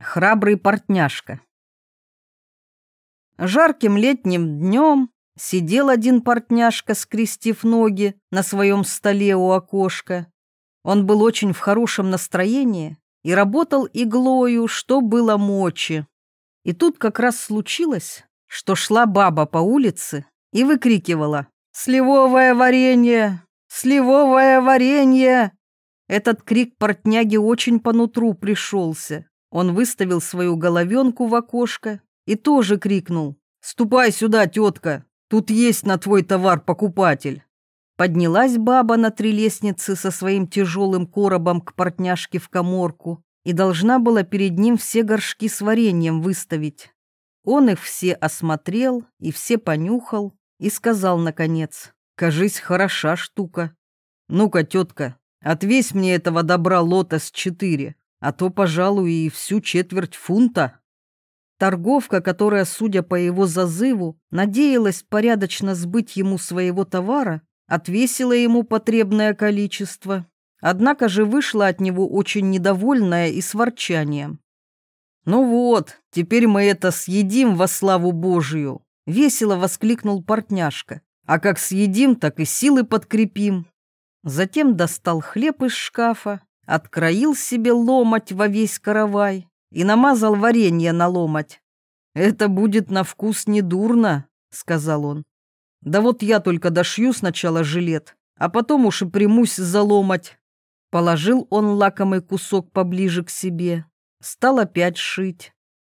Храбрый портняшка. Жарким летним днем сидел один портняшка, скрестив ноги на своем столе у окошка. Он был очень в хорошем настроении и работал иглою, что было мочи. И тут как раз случилось, что шла баба по улице и выкрикивала «Сливовое варенье! Сливовое варенье!» Этот крик портняги очень по нутру пришелся. Он выставил свою головенку в окошко и тоже крикнул «Ступай сюда, тетка, тут есть на твой товар покупатель». Поднялась баба на три лестницы со своим тяжелым коробом к портняшке в коморку и должна была перед ним все горшки с вареньем выставить. Он их все осмотрел и все понюхал и сказал, наконец, «Кажись, хороша штука. Ну-ка, тетка, отвесь мне этого добра лотос четыре, а то, пожалуй, и всю четверть фунта». Торговка, которая, судя по его зазыву, надеялась порядочно сбыть ему своего товара, отвесила ему потребное количество, однако же вышла от него очень недовольная и с ворчанием. «Ну вот, теперь мы это съедим во славу Божию!» — весело воскликнул портняшка. «А как съедим, так и силы подкрепим». Затем достал хлеб из шкафа, откроил себе ломоть во весь каравай и намазал варенье на ломоть. «Это будет на вкус недурно», — сказал он. «Да вот я только дошью сначала жилет, а потом уж и примусь за ломоть». Положил он лакомый кусок поближе к себе, стал опять шить.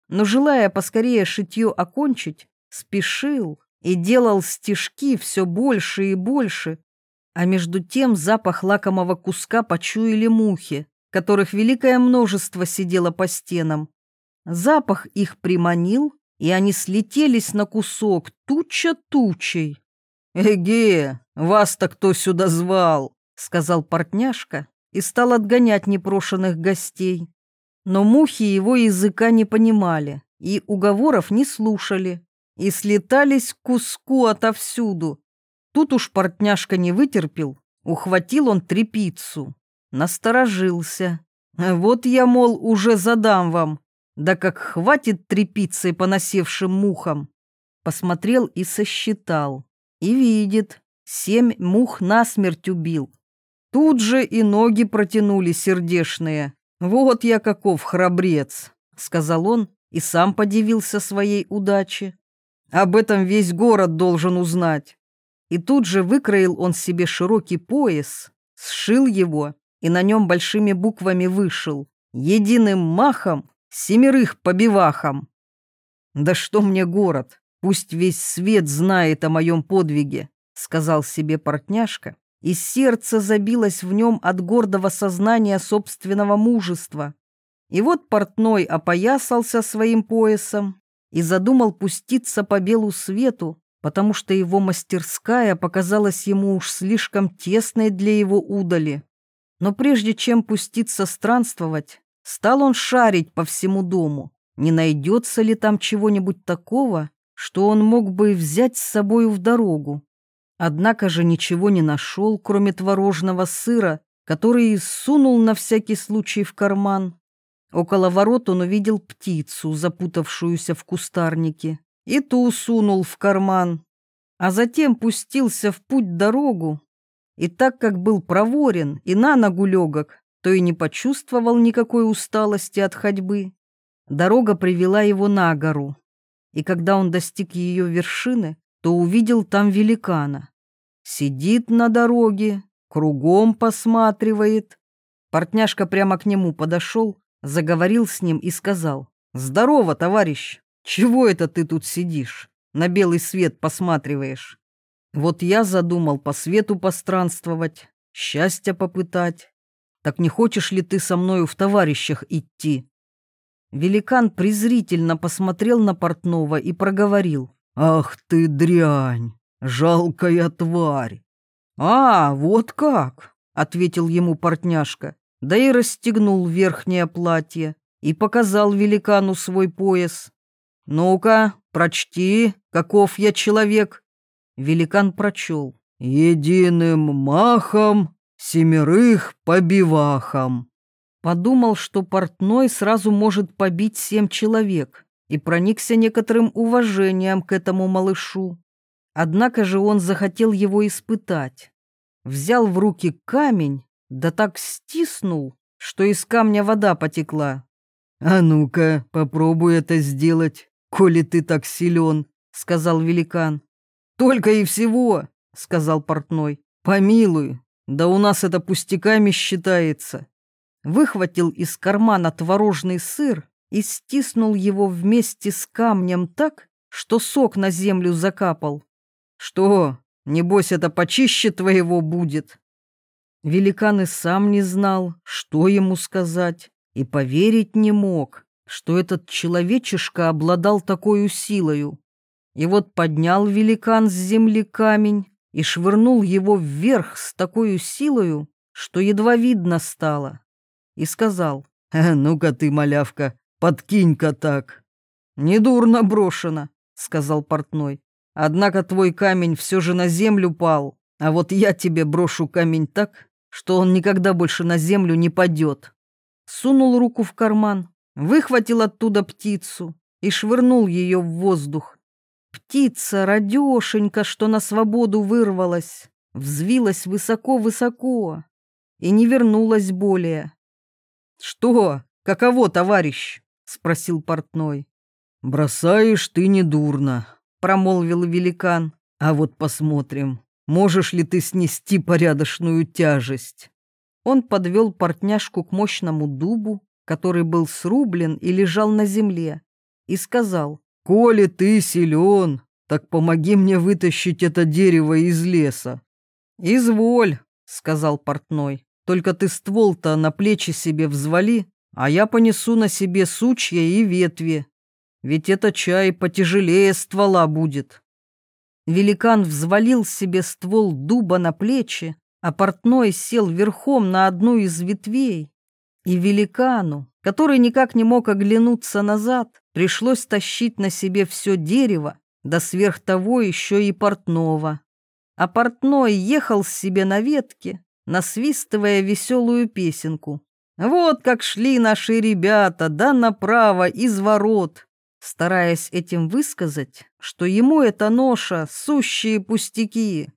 Но, желая поскорее шитье окончить, спешил и делал стежки все больше и больше, а между тем запах лакомого куска почуяли мухи, которых великое множество сидело по стенам. Запах их приманил, и они слетелись на кусок туча тучей. «Эге, вас-то кто сюда звал?» — сказал портняшка и стал отгонять непрошенных гостей. Но мухи его языка не понимали и уговоров не слушали, и слетались к куску отовсюду, Тут уж портняшка не вытерпел, ухватил он трепицу, насторожился. Вот я, мол, уже задам вам, да как хватит трепицей по насевшим мухам. Посмотрел и сосчитал, и видит, семь мух насмерть убил. Тут же и ноги протянули сердешные. «Вот я каков храбрец», — сказал он и сам подивился своей удаче. «Об этом весь город должен узнать». И тут же выкроил он себе широкий пояс, сшил его и на нем большими буквами вышел «Единым махом, семерых побивахом». «Да что мне город? Пусть весь свет знает о моем подвиге», — сказал себе портняшка, и сердце забилось в нем от гордого сознания собственного мужества. И вот портной опоясался своим поясом и задумал пуститься по белу свету, потому что его мастерская показалась ему уж слишком тесной для его удали. Но прежде чем пуститься странствовать, стал он шарить по всему дому, не найдется ли там чего-нибудь такого, что он мог бы взять с собою в дорогу. Однако же ничего не нашел, кроме творожного сыра, который сунул на всякий случай в карман. Около ворот он увидел птицу, запутавшуюся в кустарнике и ту сунул в карман, а затем пустился в путь-дорогу, и так как был проворен и на ногу легок, то и не почувствовал никакой усталости от ходьбы. Дорога привела его на гору, и когда он достиг ее вершины, то увидел там великана. Сидит на дороге, кругом посматривает. Портняшка прямо к нему подошел, заговорил с ним и сказал, «Здорово, товарищ!» Чего это ты тут сидишь? На белый свет посматриваешь? Вот я задумал по свету постранствовать, счастья попытать. Так не хочешь ли ты со мною в товарищах идти?» Великан презрительно посмотрел на портного и проговорил. «Ах ты дрянь, жалкая тварь!» «А, вот как!» — ответил ему портняшка, да и расстегнул верхнее платье и показал великану свой пояс. «Ну-ка, прочти, каков я человек». Великан прочел. «Единым махом, семерых побивахом». Подумал, что портной сразу может побить семь человек, и проникся некоторым уважением к этому малышу. Однако же он захотел его испытать. Взял в руки камень, да так стиснул, что из камня вода потекла. «А ну-ка, попробуй это сделать, коли ты так силен», — сказал великан. «Только и всего», — сказал портной. «Помилуй, да у нас это пустяками считается». Выхватил из кармана творожный сыр и стиснул его вместе с камнем так, что сок на землю закапал. «Что, небось это почище твоего будет?» Великан и сам не знал, что ему сказать, и поверить не мог, что этот человечишка обладал такой силою. И вот поднял великан с земли камень и швырнул его вверх с такой силою, что едва видно стало, и сказал, «Э, «Ну-ка ты, малявка, подкинь-ка так». «Недурно брошено», — сказал портной. «Однако твой камень все же на землю пал, а вот я тебе брошу камень так, что он никогда больше на землю не падет. Сунул руку в карман, выхватил оттуда птицу и швырнул ее в воздух. Птица, радешенька, что на свободу вырвалась, взвилась высоко-высоко и не вернулась более. «Что? Каково, товарищ?» — спросил портной. «Бросаешь ты недурно», — промолвил великан. «А вот посмотрим, Можешь ли ты снести порядочную тяжесть?» Он подвел портняшку к мощному дубу, который был срублен и лежал на земле, и сказал, «Коли ты силен, так помоги мне вытащить это дерево из леса». «Изволь», — сказал портной, «только ты ствол-то на плечи себе взвали, а я понесу на себе сучья и ветви, ведь это чай потяжелее ствола будет». Великан взвалил себе ствол дуба на плечи, а портной сел верхом на одну из ветвей. И великану, который никак не мог оглянуться назад, пришлось тащить на себе все дерево, да сверх того еще и портного. А портной ехал себе на ветке, насвистывая веселую песенку. Вот как шли наши ребята, да направо из ворот, стараясь этим высказать, что ему эта ноша — сущие пустяки.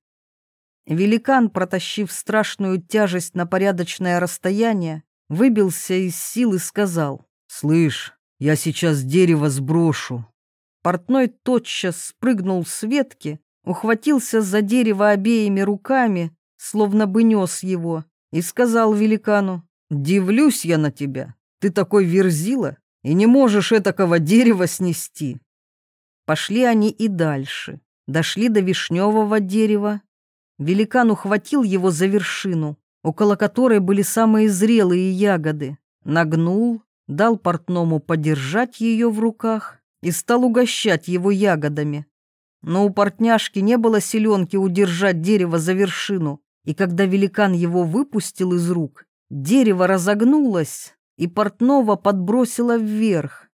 Великан, протащив страшную тяжесть на порядочное расстояние, выбился из сил и сказал, «Слышь, я сейчас дерево сброшу». Портной тотчас спрыгнул с ветки, ухватился за дерево обеими руками, словно бы нес его, и сказал великану, «Дивлюсь я на тебя, ты такой верзила, и не можешь этакого дерева снести. Пошли они и дальше, дошли до вишневого дерева. Великан ухватил его за вершину, около которой были самые зрелые ягоды, нагнул, дал портному подержать ее в руках и стал угощать его ягодами. Но у портняшки не было силенки удержать дерево за вершину, и когда великан его выпустил из рук, дерево разогнулось, и портного подбросило вверх.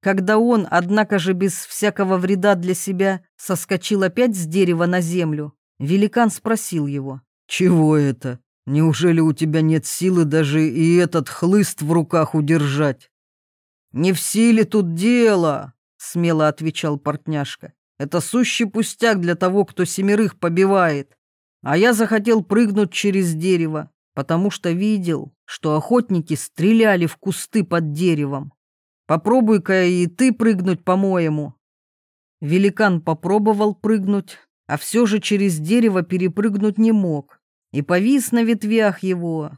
Когда он, однако же без всякого вреда для себя, соскочил опять с дерева на землю, великан спросил его, «Чего это? Неужели у тебя нет силы даже и этот хлыст в руках удержать?» «Не в силе тут дело», — смело отвечал портняшка. «Это сущий пустяк для того, кто семерых побивает. А я захотел прыгнуть через дерево, потому что видел, что охотники стреляли в кусты под деревом. Попробуй-ка и ты прыгнуть, по-моему. Великан попробовал прыгнуть, а все же через дерево перепрыгнуть не мог и повис на ветвях его,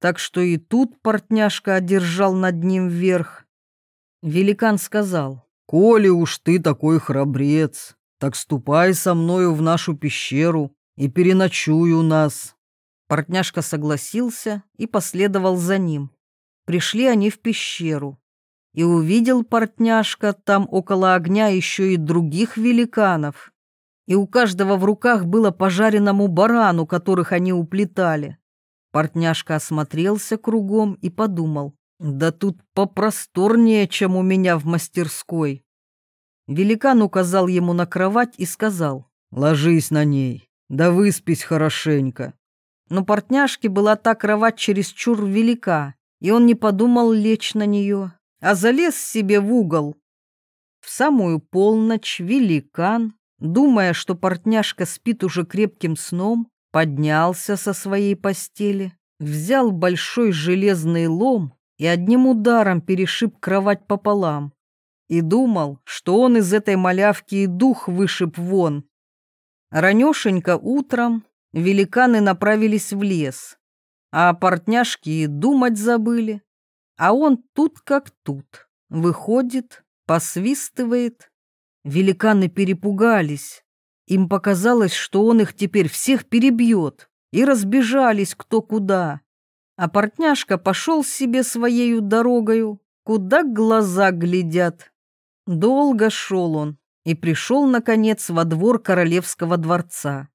так что и тут портняшка одержал над ним вверх. Великан сказал, «Коли уж ты такой храбрец, так ступай со мною в нашу пещеру и переночуй у нас». Портняшка согласился и последовал за ним. Пришли они в пещеру. И увидел портняшка там около огня еще и других великанов. И у каждого в руках было пожаренному барану, которых они уплетали. Портняшка осмотрелся кругом и подумал, да тут попросторнее, чем у меня в мастерской. Великан указал ему на кровать и сказал, ложись на ней, да выспись хорошенько но портняшке была та кровать чересчур велика, и он не подумал лечь на нее, а залез себе в угол. В самую полночь великан, думая, что портняшка спит уже крепким сном, поднялся со своей постели, взял большой железный лом и одним ударом перешиб кровать пополам. И думал, что он из этой малявки и дух вышиб вон. Ранешенько утром великаны направились в лес, а портняшки и думать забыли. А он тут как тут, выходит, посвистывает. Великаны перепугались. Им показалось, что он их теперь всех перебьет, и разбежались кто куда. А портняшка пошел себе своею дорогою, куда глаза глядят. Долго шел он и пришел, наконец, во двор королевского дворца.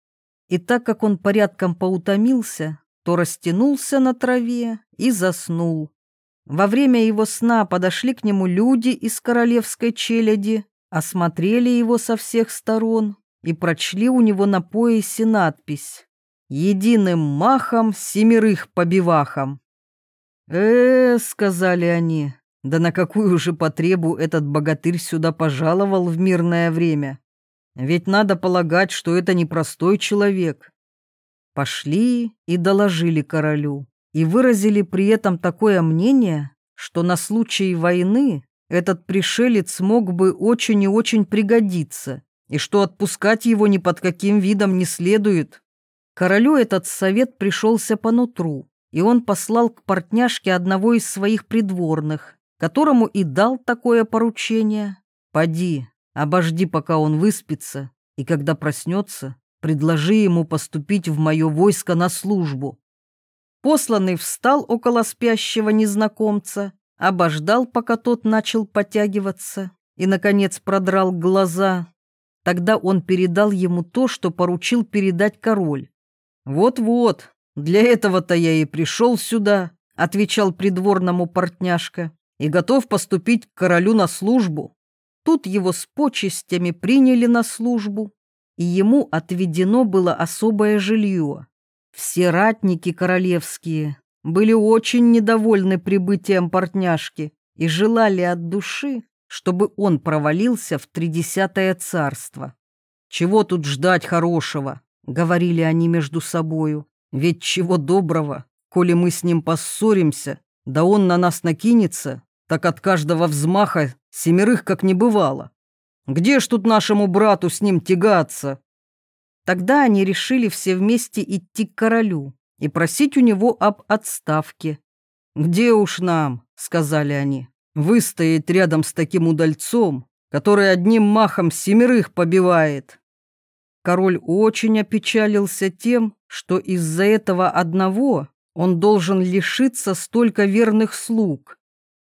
И так как он порядком поутомился, то растянулся на траве и заснул. Во время его сна подошли к нему люди из королевской челяди, осмотрели его со всех сторон и прочли у него на поясе надпись единым махом семерых побивахом. «Э, — сказали они, — да на какую же потребу этот богатырь сюда пожаловал в мирное время? Ведь надо полагать, что это непростой человек». Пошли и доложили королю, и выразили при этом такое мнение, что на случай войны этот пришелец мог бы очень и очень пригодиться, и что отпускать его ни под каким видом не следует. Королю этот совет пришелся по нутру, и он послал к портняшке одного из своих придворных, которому и дал такое поручение. «Поди, обожди, пока он выспится, и когда проснется, предложи ему поступить в мое войско на службу». Посланный встал около спящего незнакомца, обождал, пока тот начал потягиваться, и, наконец, продрал глаза. Тогда он передал ему то, что поручил передать король. «Вот-вот, для этого-то я и пришел сюда», — отвечал придворному портняшка, «и готов поступить к королю на службу». Тут его с почестями приняли на службу, и ему отведено было особое жилье. Все ратники королевские были очень недовольны прибытием портняшки и желали от души, чтобы он провалился в тридесятое царство. Чего тут ждать хорошего? — говорили они между собою. «Ведь чего доброго, коли мы с ним поссоримся, да он на нас накинется, так от каждого взмаха семерых как не бывало. Где ж тут нашему брату с ним тягаться?» Тогда они решили все вместе идти к королю и просить у него об отставке. «Где уж нам?» — сказали они. «Выстоять рядом с таким удальцом, который одним махом семерых побивает». Король очень опечалился тем, что из-за этого одного он должен лишиться столько верных слуг.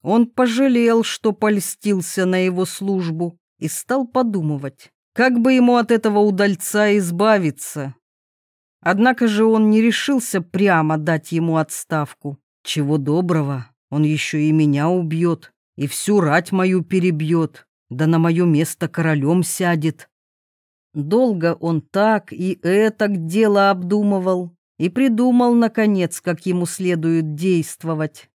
Он пожалел, что польстился на его службу, и стал подумывать, как бы ему от этого удальца избавиться. Однако же он не решился прямо дать ему отставку. Чего доброго, он еще и меня убьет, и всю рать мою перебьет, да на мое место королем сядет. Долго он так и это дело обдумывал и придумал, наконец, как ему следует действовать.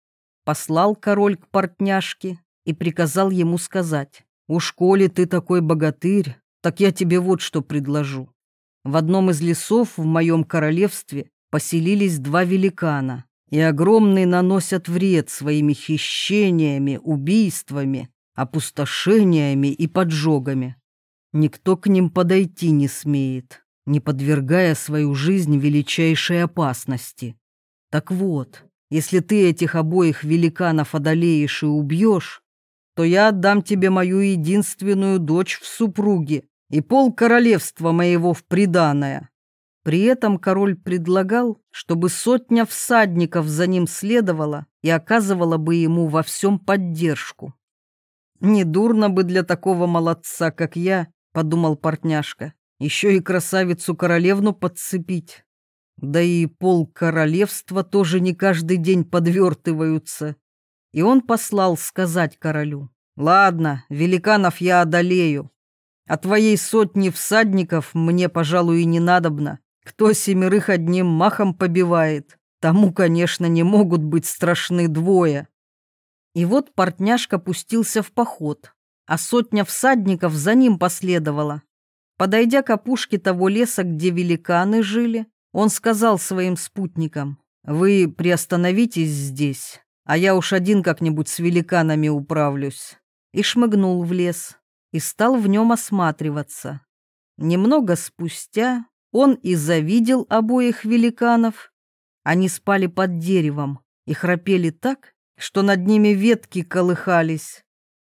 Послал король к портняшке и приказал ему сказать, «Уж коли ты такой богатырь, так я тебе вот что предложу. В одном из лесов в моем королевстве поселились два великана, и огромные наносят вред своими хищениями, убийствами, опустошениями и поджогами. Никто к ним подойти не смеет, не подвергая свою жизнь величайшей опасности. Так вот, если ты этих обоих великанов одолеешь и убьешь, то я отдам тебе мою единственную дочь в супруге и пол королевства моего в приданое. При этом король предлагал, чтобы сотня всадников за ним следовала и оказывала бы ему во всем поддержку. Недурно бы для такого молодца, как я, подумал портняшка. Еще и красавицу-королевну подцепить. Да и пол королевства тоже не каждый день подвертываются. И он послал сказать королю. «Ладно, великанов я одолею. А твоей сотни всадников мне, пожалуй, и не надобно. Кто семерых одним махом побивает, тому, конечно, не могут быть страшны двое. И вот портняшка пустился в поход, а сотня всадников за ним последовала. Подойдя к опушке того леса, где великаны жили, он сказал своим спутникам, «Вы приостановитесь здесь, а я уж один как-нибудь с великанами управлюсь». И шмыгнул в лес, и стал в нем осматриваться. Немного спустя он и завидел обоих великанов. Они спали под деревом и храпели так, что над ними ветки колыхались.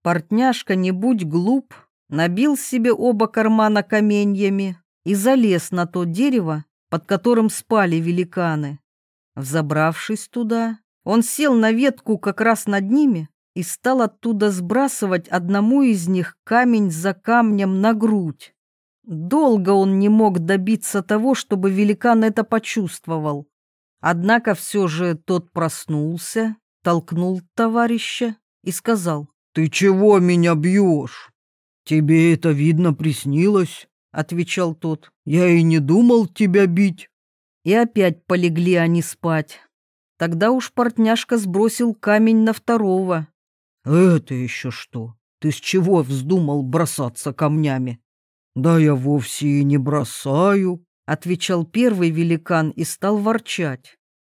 Портняшка, не будь глуп, набил себе оба кармана каменьями и залез на то дерево, под которым спали великаны. Взобравшись туда, он сел на ветку как раз над ними и стал оттуда сбрасывать одному из них камень за камнем на грудь. Долго он не мог добиться того, чтобы великан это почувствовал. Однако все же тот проснулся, толкнул товарища и сказал, «Ты чего меня бьешь?» «Тебе это, видно, приснилось», — отвечал тот. «Я и не думал тебя бить». И опять полегли они спать. Тогда уж портняшка сбросил камень на второго. «Это еще что? Ты с чего вздумал бросаться камнями?» «Да я вовсе и не бросаю», — отвечал первый великан и стал ворчать.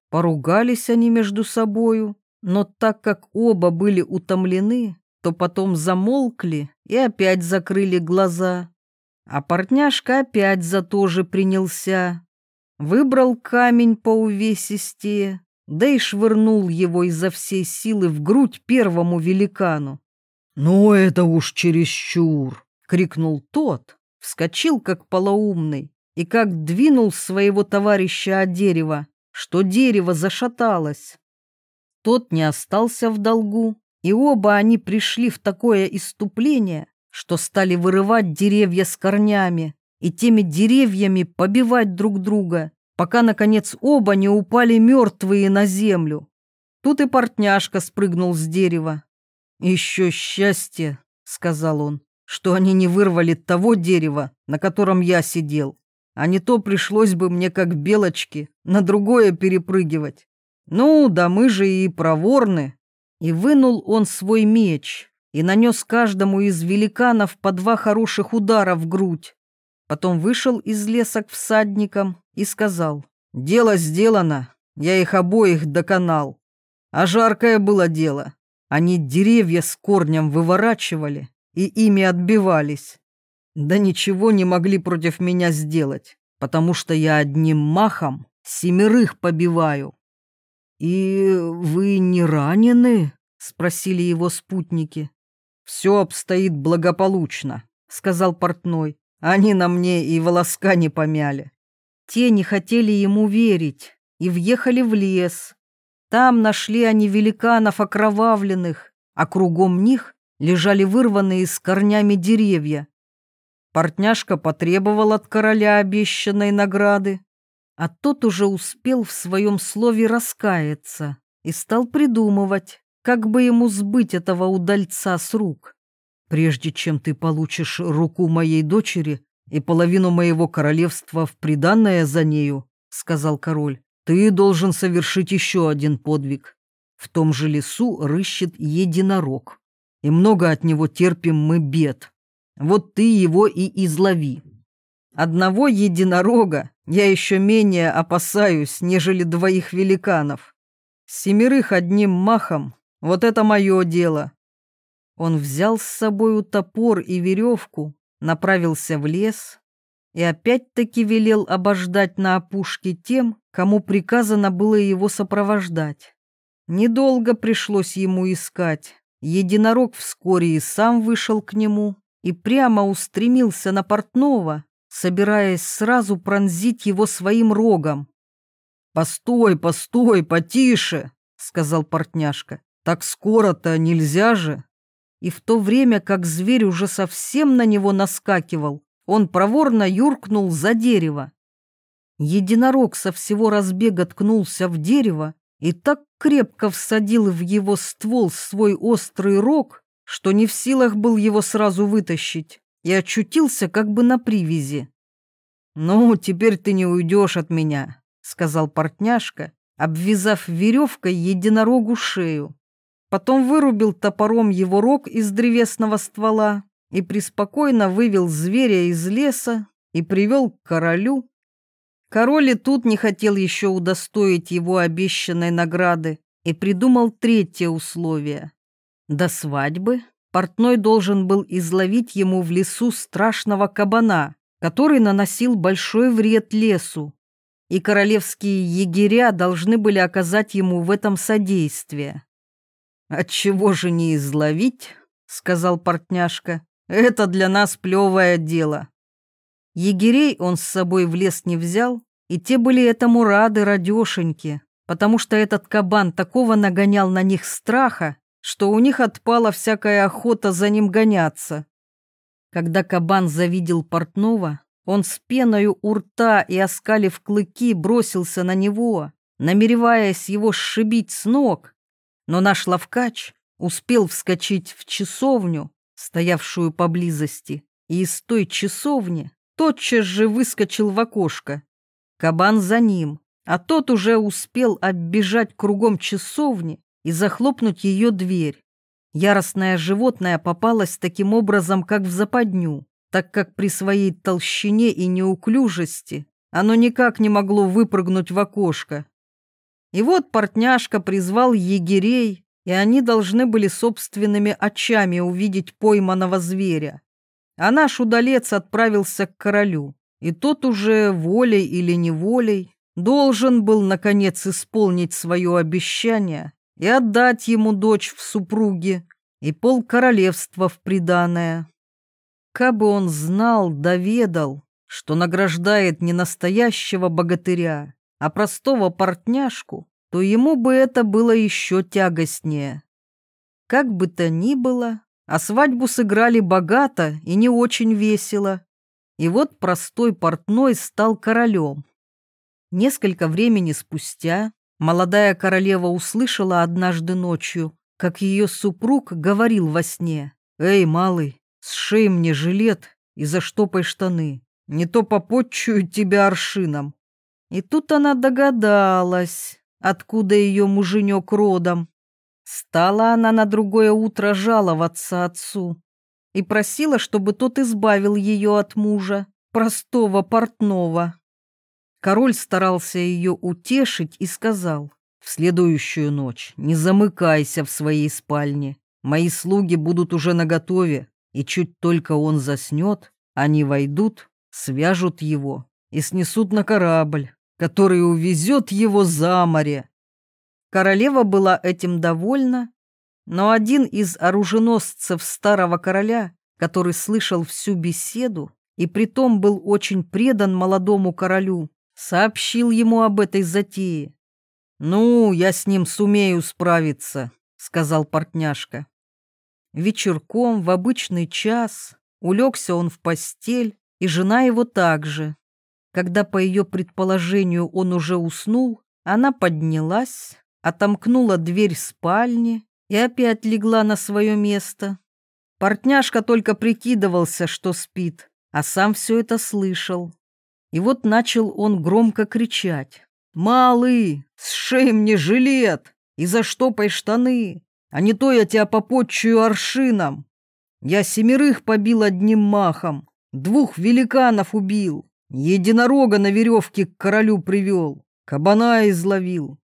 Поругались они между собою, но так как оба были утомлены, то потом замолкли и опять закрыли глаза. А портняшка опять за то же принялся. Выбрал камень по увесистее, да и швырнул его изо всей силы в грудь первому великану. «Ну, это уж чересчур!» — крикнул тот, вскочил как полоумный и как двинул своего товарища от дерева, что дерево зашаталось. Тот не остался в долгу, и оба они пришли в такое иступление, что стали вырывать деревья с корнями и теми деревьями побивать друг друга, пока, наконец, оба не упали мертвые на землю. Тут и портняшка спрыгнул с дерева. «Еще счастье», — сказал он, что они не вырвали того дерева, на котором я сидел, а не то пришлось бы мне, как белочки, на другое перепрыгивать. Ну, да мы же и проворны. И вынул он свой меч и нанес каждому из великанов по два хороших удара в грудь. Потом вышел из леса к всадникам и сказал, «Дело сделано, я их обоих доконал. А жаркое было дело. Они деревья с корнем выворачивали, и ими отбивались. Да ничего не могли против меня сделать, потому что я одним махом семерых побиваю. «И вы не ранены?» — спросили его спутники. «Все обстоит благополучно», — сказал портной. «Они на мне и волоска не помяли». Те не хотели ему верить и въехали в лес. Там нашли они великанов окровавленных, а кругом них лежали вырванные с корнями деревья. Портняшка потребовал от короля обещанной награды, а тот уже успел в своем слове раскаяться и стал придумывать, как бы ему сбыть этого удальца с рук. «Прежде чем ты получишь руку моей дочери и половину моего королевства в приданное за нею, — сказал король, — ты должен совершить еще один подвиг. В том же лесу рыщет единорог и много от него терпим мы бед. Вот ты его и излови. Одного единорога я еще менее опасаюсь, нежели двоих великанов. Семерых одним махом — вот это мое дело. Он взял с собою топор и веревку, направился в лес и опять-таки велел обождать на опушке тем, кому приказано было его сопровождать. Недолго пришлось ему искать. Единорог вскоре и сам вышел к нему и прямо устремился на портного, собираясь сразу пронзить его своим рогом. «Постой, постой, потише!» — сказал портняшка. «Так скоро-то нельзя же!» И в то время, как зверь уже совсем на него наскакивал, он проворно юркнул за дерево. Единорог со всего разбега ткнулся в дерево и так крепко всадил в его ствол свой острый рог, что не в силах был его сразу вытащить, и очутился как бы на привязи. «Ну, теперь ты не уйдешь от меня», — сказал портняшка обвязав веревкой единорогу шею. Потом вырубил топором его рог из древесного ствола и преспокойно вывел зверя из леса и привел к королю. Король и тут не хотел еще удостоить его обещанной награды и придумал третье условие. До свадьбы портной должен был изловить ему в лесу страшного кабана, который наносил большой вред лесу, и королевские егеря должны были оказать ему в этом содействие. «Отчего же не изловить?» — сказал портняшка. «Это для нас плевое дело». Егерей он с собой в лес не взял, и те были этому рады радешеньки, потому что этот кабан такого нагонял на них страха, что у них отпала всякая охота за ним гоняться. Когда кабан завидел портного, он с пеною у рта и оскалив клыки бросился на него, намереваясь его сшибить с ног. Но наш ловкач успел вскочить в часовню, стоявшую поблизости, и из той часовни тотчас же выскочил в окошко. Кабан за ним, а тот уже успел оббежать кругом часовни и захлопнуть ее дверь. Яростное животное попалось таким образом, как в западню так как при своей толщине и неуклюжести оно никак не могло выпрыгнуть в окошко. И вот портняшка призвал егерей, и они должны были собственными очами увидеть пойманного зверя. А наш удалец отправился к королю, и тот уже волей или неволей должен был, наконец, исполнить свое обещание и отдать ему дочь в супруги и пол королевства в приданое. Кабы он знал, доведал, что награждает не настоящего богатыря, а простого портняшку, то ему бы это было еще тягостнее. Как бы то ни было, а свадьбу сыграли богато и не очень весело. И вот простой портной стал королем. Несколько времени спустя молодая королева услышала однажды ночью, как ее супруг говорил во сне, «Эй, малый, Сшей мне жилет и заштопай штаны. Не то попотчую тебя аршином. И тут она догадалась, откуда ее муженек родом. Стала она на другое утро жаловаться отцу и просила, чтобы тот избавил ее от мужа, простого портного. Король старался ее утешить и сказал, «В следующую ночь не замыкайся в своей спальне, мои слуги будут уже наготове, и чуть только он заснет, они войдут, свяжут его и снесут на корабль, который увезет его за море. Королева была этим довольна, но один из оруженосцев старого короля, который слышал всю беседу и притом был очень предан молодому королю, сообщил ему об этой затее. «Ну, я с ним сумею справиться», — сказал портняшка. Вечерком в обычный час улегся он в постель, и жена его также. Когда по ее предположению он уже уснул, она поднялась, отомкнула дверь спальни и опять легла на свое место. Портняшка только прикидывался, что спит, а сам все это слышал. И вот начал он громко кричать. «Малый, сшей мне жилет и заштопай штаны, а не то я тебя попотчую аршином. Я семерых побил одним махом, двух великанов убил, единорога на веревке к королю привел, кабана изловил.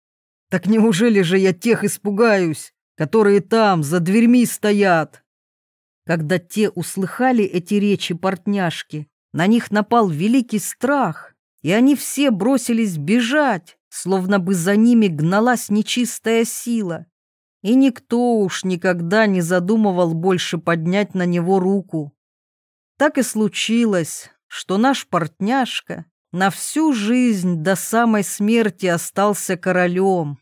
Так неужели же я тех испугаюсь, которые там, за дверьми стоят?» Когда те услыхали эти речи портняшки, на них напал великий страх, и они все бросились бежать, словно бы за ними гналась нечистая сила и никто уж никогда не задумывал больше поднять на него руку. Так и случилось, что наш портняшка на всю жизнь до самой смерти остался королем,